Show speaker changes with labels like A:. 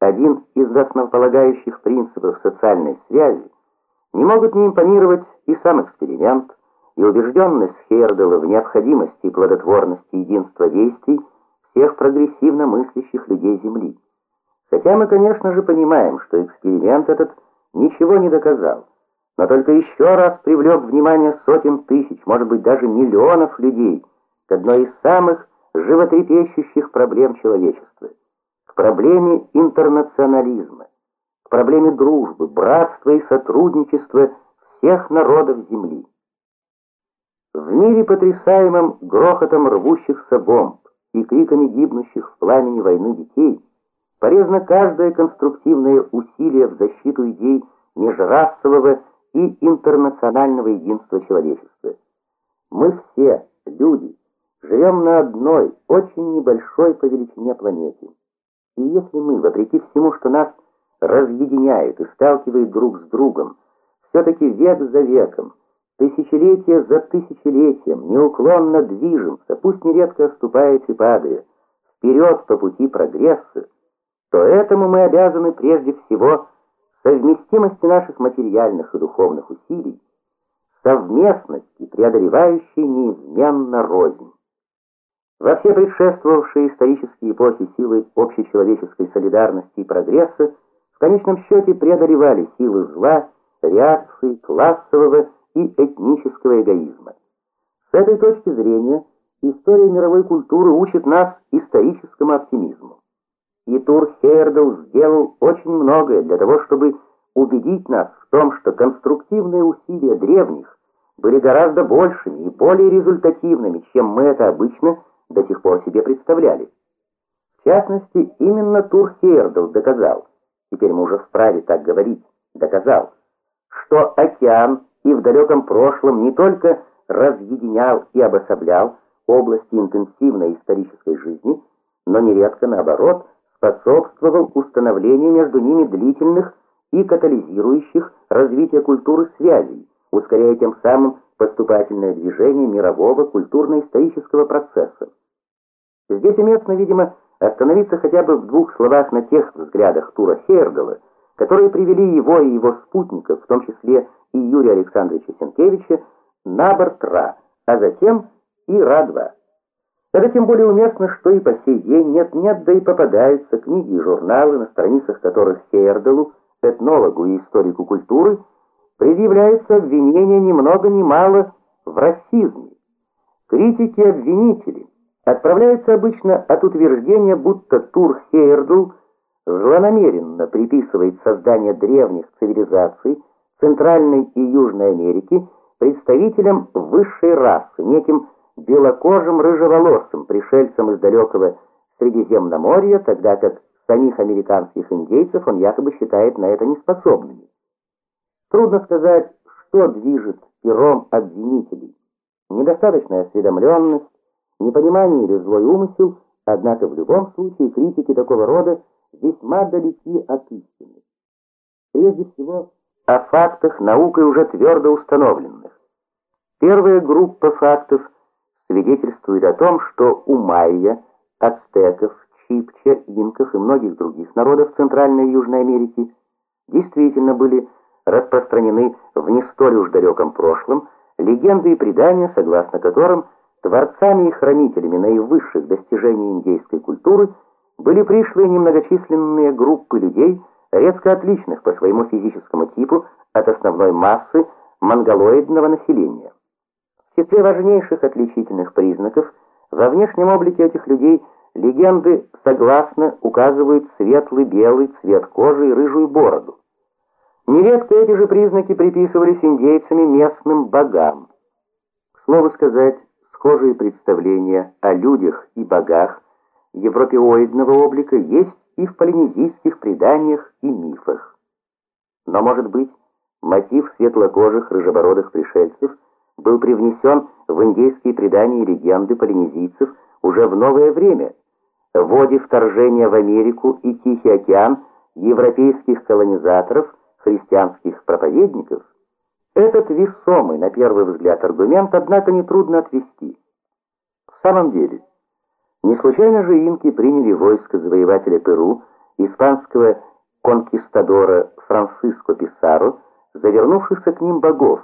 A: один из основополагающих принципов социальной связи, не могут не импонировать и сам эксперимент, и убежденность Хейердела в необходимости и плодотворности единства действий всех прогрессивно мыслящих людей Земли. Хотя мы, конечно же, понимаем, что эксперимент этот ничего не доказал, но только еще раз привлек внимание сотен тысяч, может быть, даже миллионов людей к одной из самых животрепещущих проблем человечества, проблеме интернационализма, к проблеме дружбы, братства и сотрудничества всех народов Земли. В мире, потрясаемом грохотом рвущихся бомб и криками гибнущих в пламени войны детей, полезно каждое конструктивное усилие в защиту идей межрасового и интернационального единства человечества. Мы все, люди, живем на одной, очень небольшой по величине планете. И если мы, вопреки всему, что нас разъединяет и сталкивает друг с другом, все-таки век за веком, тысячелетие за тысячелетием неуклонно движемся, пусть нередко оступаясь и падая, вперед по пути прогресса, то этому мы обязаны прежде всего совместимости наших материальных и духовных усилий, совместности, преодолевающей неизменно рознь. Во все предшествовавшие исторические эпохи силы общечеловеческой солидарности и прогресса в конечном счете преодолевали силы зла, реакции, классового и этнического эгоизма. С этой точки зрения история мировой культуры учит нас историческому оптимизму. И Тур Хейердл сделал очень многое для того, чтобы убедить нас в том, что конструктивные усилия древних были гораздо большими и более результативными, чем мы это обычно до сих пор себе представляли. В частности, именно Тур Хейердл доказал, теперь мы уже вправе так говорить, доказал, что океан и в далеком прошлом не только разъединял и обособлял области интенсивной исторической жизни, но нередко наоборот – способствовал установлению между ними длительных и катализирующих развитие культуры связей, ускоряя тем самым поступательное движение мирового культурно-исторического процесса. Здесь уместно, видимо, остановиться хотя бы в двух словах на тех взглядах Тура Хейердала, которые привели его и его спутников, в том числе и Юрия Александровича Сенкевича, на борт Ра, а затем и Ра-2. Это тем более уместно, что и по сей день нет-нет, да и попадаются книги и журналы, на страницах которых Хейерделу, этнологу и историку культуры, предъявляются обвинения ни много ни мало в расизме. Критики-обвинители отправляются обычно от утверждения, будто Тур Хейердл злонамеренно приписывает создание древних цивилизаций Центральной и Южной Америки представителям высшей расы, неким белокожим рыжеволосым пришельцем из далекого Средиземноморья, тогда как самих американских индейцев он якобы считает на это неспособными. Трудно сказать, что движет пером обвинителей. Недостаточная осведомленность, непонимание или злой умысел, однако в любом случае критики такого рода весьма далеки от истины. Прежде всего, о фактах наукой уже твердо установленных. Первая группа фактов – свидетельствует о том, что у майя, ацтеков, чипча, инков и многих других народов Центральной и Южной Америки действительно были распространены в не столь уж далеком прошлом легенды и предания, согласно которым творцами и хранителями наивысших достижений индейской культуры были пришлые немногочисленные группы людей, резко отличных по своему физическому типу от основной массы монголоидного населения. В числе важнейших отличительных признаков во внешнем облике этих людей легенды согласно указывают светлый белый цвет кожи и рыжую бороду. Нередко эти же признаки приписывались индейцами местным богам. К слову сказать, схожие представления о людях и богах европеоидного облика есть и в полинезийских преданиях и мифах. Но, может быть, мотив светлокожих рыжебородых пришельцев – был привнесен в индейские предания и легенды полинезийцев уже в новое время, в ходе вторжения в Америку и Тихий океан европейских колонизаторов, христианских проповедников. Этот весомый, на первый взгляд, аргумент, однако, нетрудно отвести. В самом деле, не случайно же инки приняли войско завоевателя Перу испанского конкистадора Франциско Писаро, завернувшихся к ним богов,